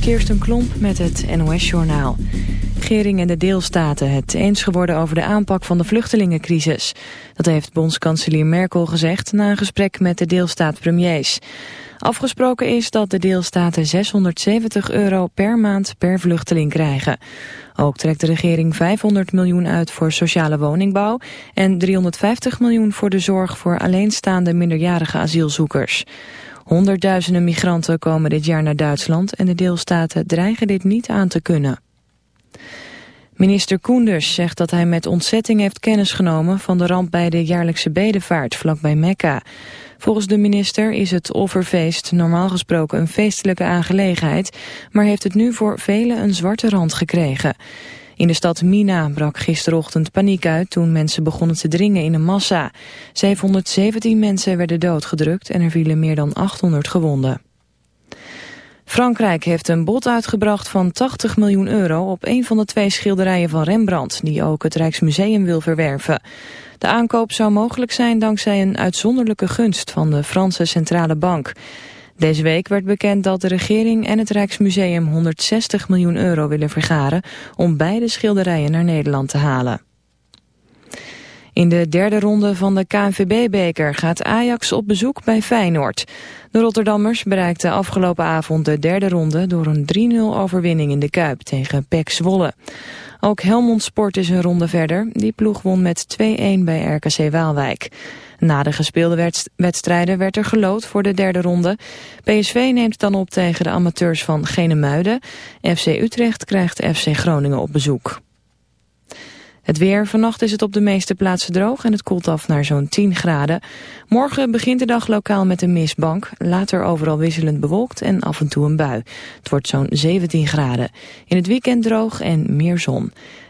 Kirsten Klomp met het NOS-journaal. Regering en de deelstaten het eens geworden over de aanpak van de vluchtelingencrisis. Dat heeft bondskanselier Merkel gezegd na een gesprek met de deelstaat-premiers. Afgesproken is dat de deelstaten 670 euro per maand per vluchteling krijgen. Ook trekt de regering 500 miljoen uit voor sociale woningbouw... en 350 miljoen voor de zorg voor alleenstaande minderjarige asielzoekers. Honderdduizenden migranten komen dit jaar naar Duitsland... en de deelstaten dreigen dit niet aan te kunnen. Minister Koenders zegt dat hij met ontzetting heeft kennis genomen... van de ramp bij de jaarlijkse bedevaart vlakbij Mekka. Volgens de minister is het offerfeest normaal gesproken een feestelijke aangelegenheid... maar heeft het nu voor velen een zwarte rand gekregen. In de stad Mina brak gisterochtend paniek uit toen mensen begonnen te dringen in een massa. 717 mensen werden doodgedrukt en er vielen meer dan 800 gewonden. Frankrijk heeft een bod uitgebracht van 80 miljoen euro op een van de twee schilderijen van Rembrandt, die ook het Rijksmuseum wil verwerven. De aankoop zou mogelijk zijn dankzij een uitzonderlijke gunst van de Franse Centrale Bank. Deze week werd bekend dat de regering en het Rijksmuseum 160 miljoen euro willen vergaren om beide schilderijen naar Nederland te halen. In de derde ronde van de KNVB-beker gaat Ajax op bezoek bij Feyenoord. De Rotterdammers bereikten afgelopen avond de derde ronde door een 3-0 overwinning in de Kuip tegen PEC Zwolle. Ook Helmond Sport is een ronde verder. Die ploeg won met 2-1 bij RKC Waalwijk. Na de gespeelde wedstrijden werd er gelood voor de derde ronde. PSV neemt dan op tegen de amateurs van Genemuiden. FC Utrecht krijgt FC Groningen op bezoek. Het weer. Vannacht is het op de meeste plaatsen droog en het koelt af naar zo'n 10 graden. Morgen begint de dag lokaal met een mistbank. Later overal wisselend bewolkt en af en toe een bui. Het wordt zo'n 17 graden. In het weekend droog en meer zon.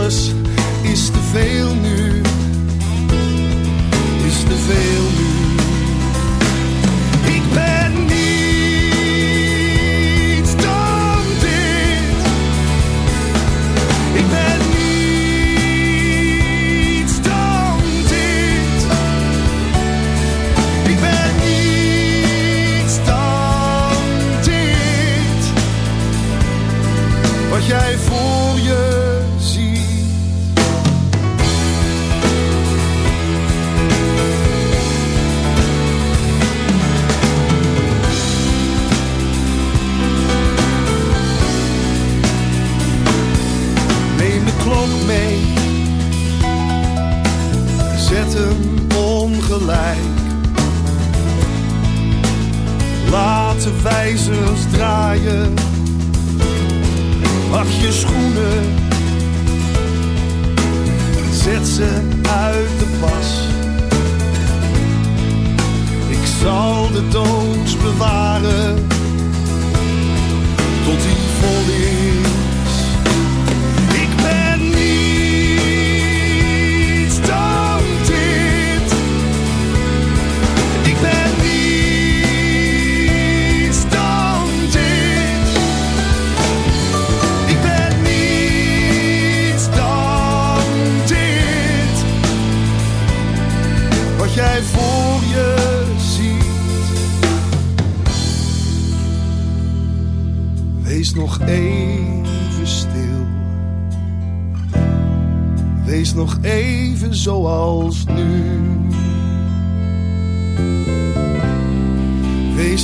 Us.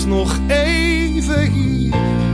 nog even hier.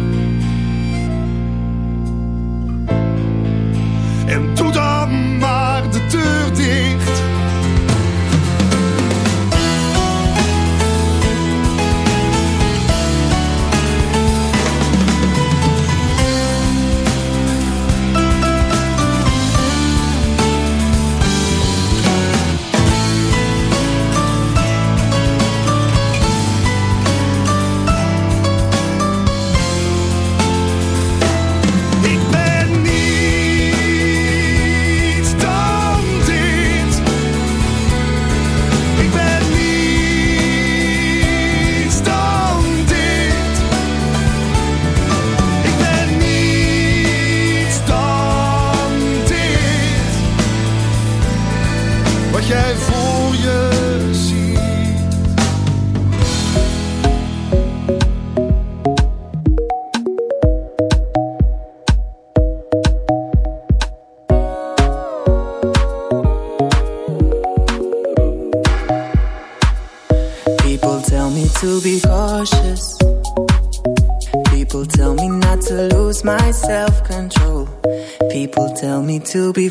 to be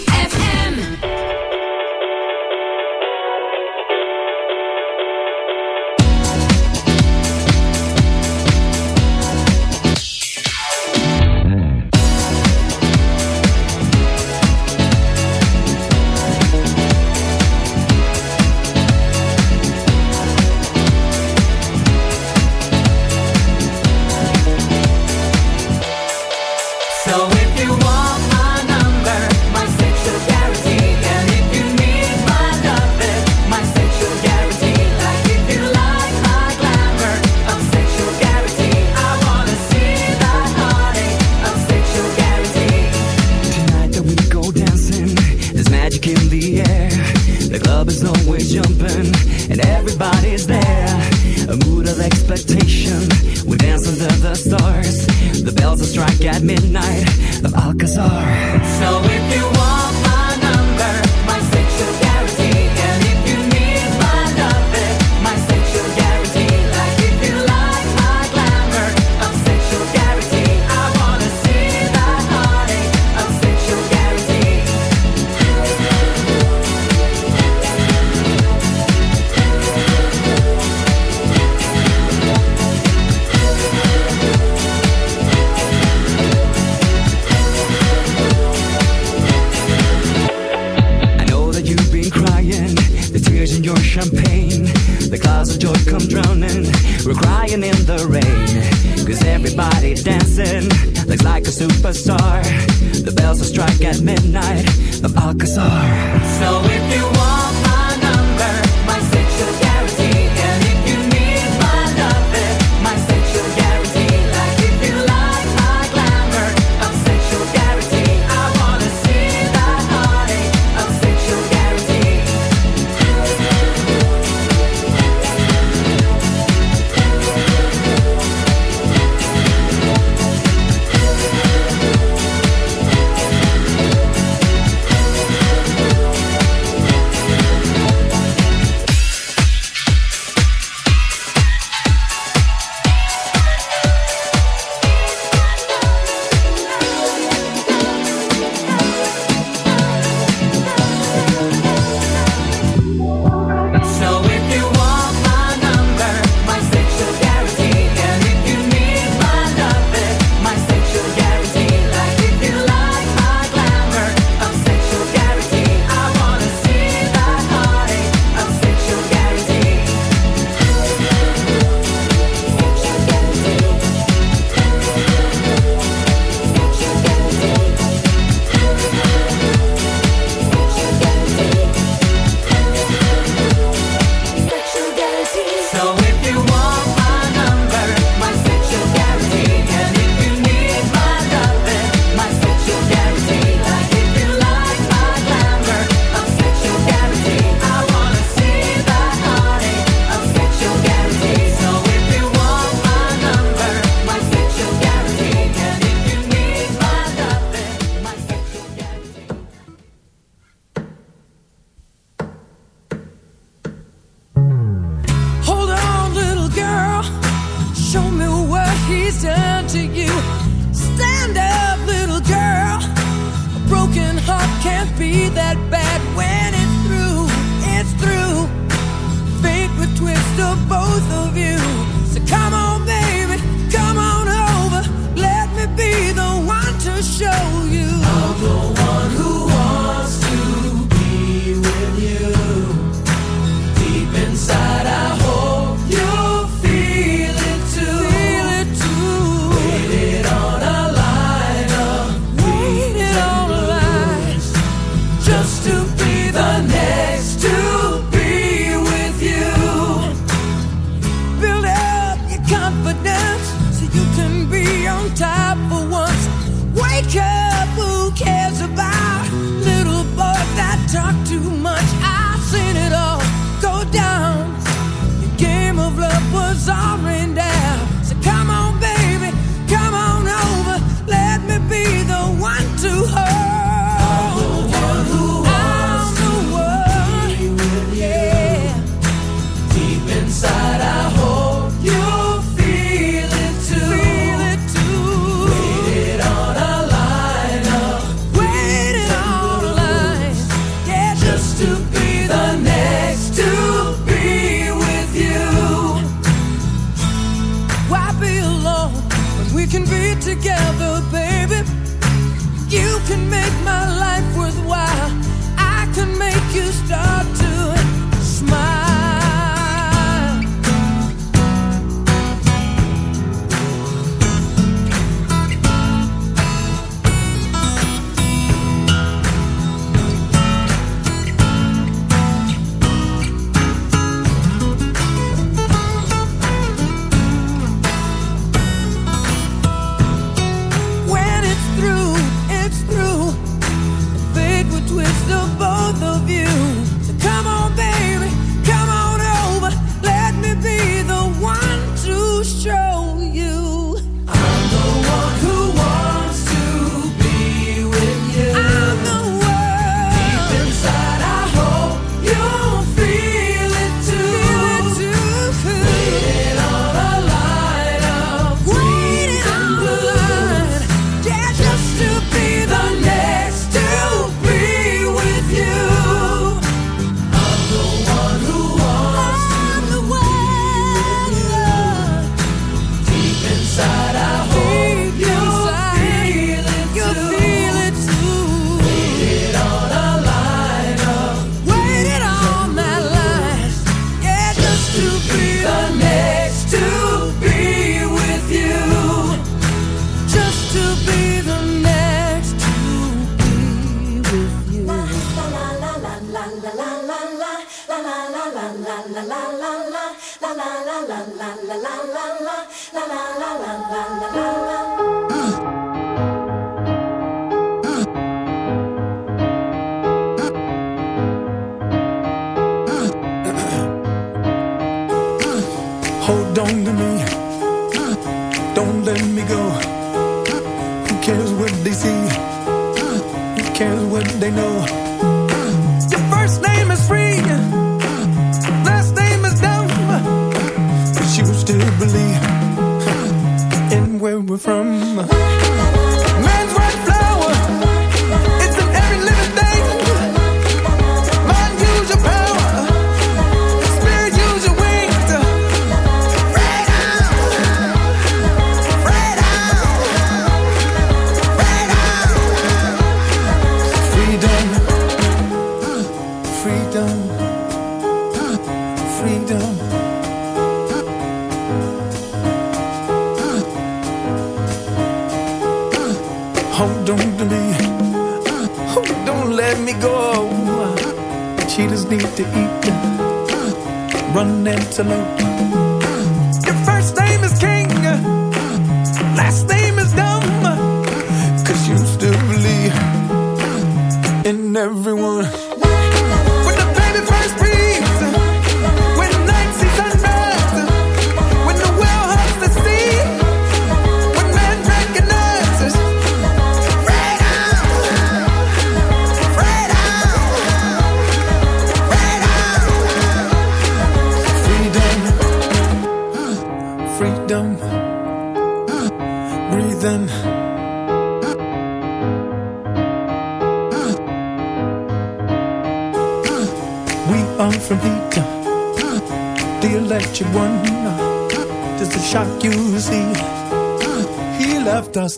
Is there. A mood of expectation. We dance under the stars. The bells will strike at midnight of Alcazar.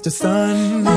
to sun.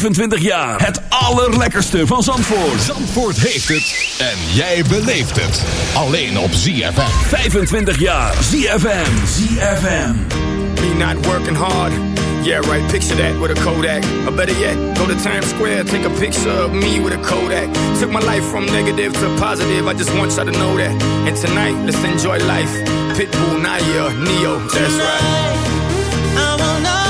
25 jaar. Het allerlekkerste van Zandvoort. Zandvoort heeft het en jij beleeft het. Alleen op ZFM. 25 jaar. ZFM. ZFM. Me not working hard. Yeah, right. Picture that with a Kodak. Or better yet, go to Times Square, take a picture of me with a Kodak. Took my life from negative to positive. I just want y'all to know that. And tonight, let's enjoy life. Pitbull, Naya, Neo. That's right. I want all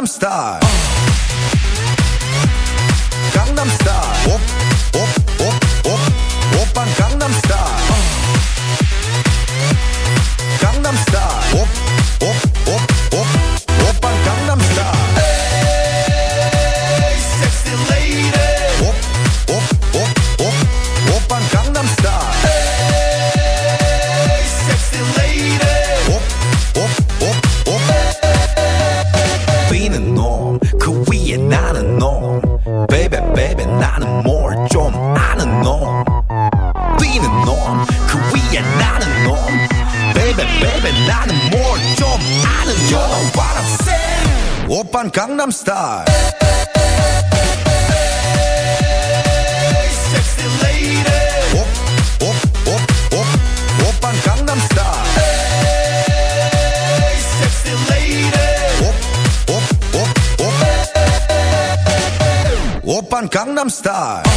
I'm star. Gangnam Style.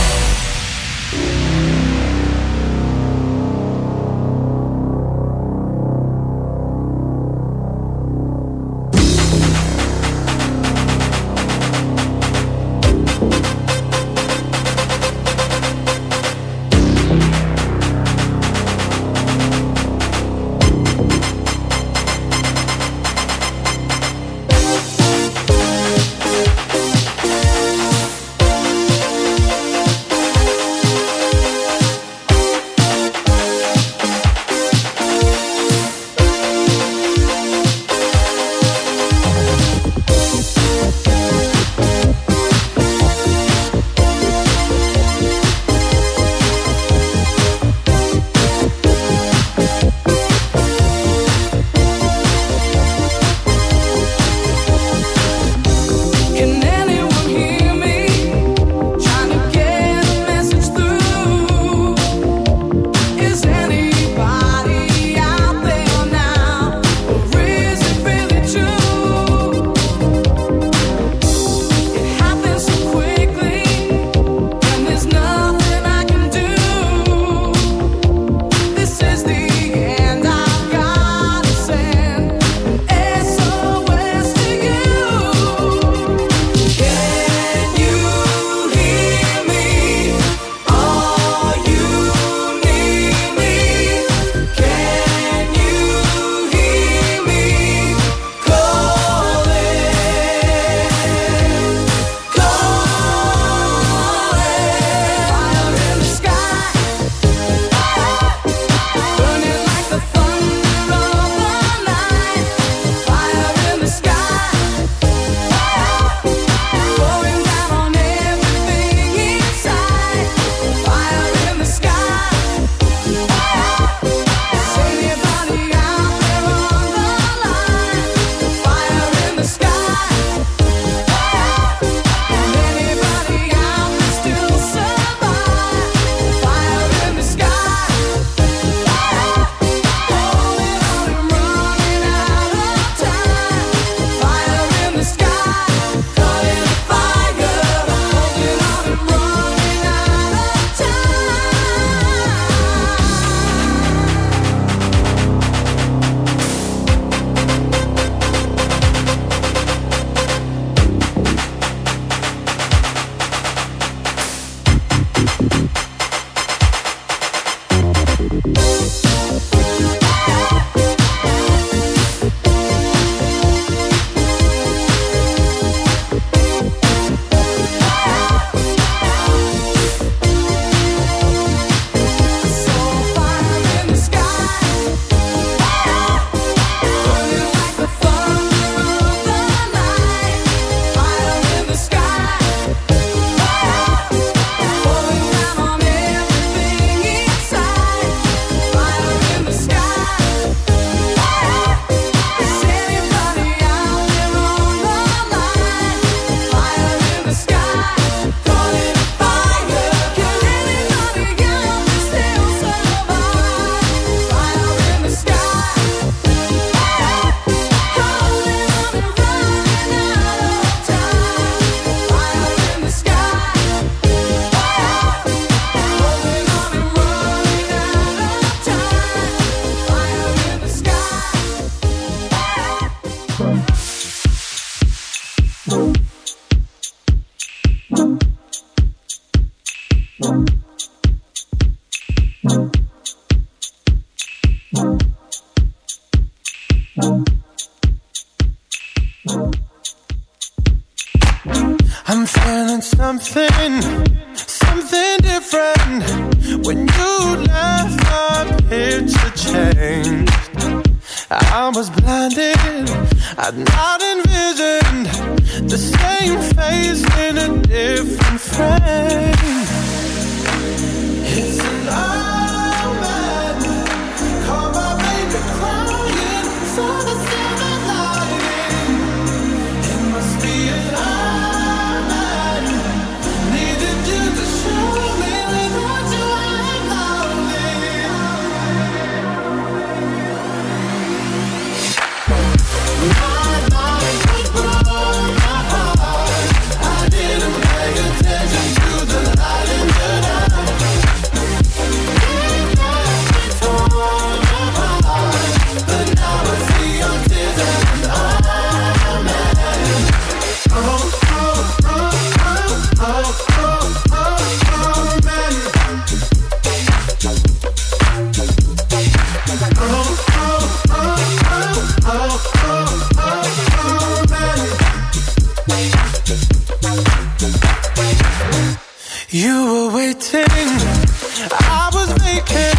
You were waiting, I was making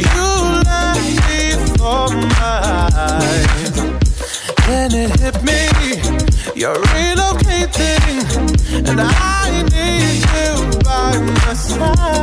You left me for mine. Then it hit me, you're relocating And I need you by my side.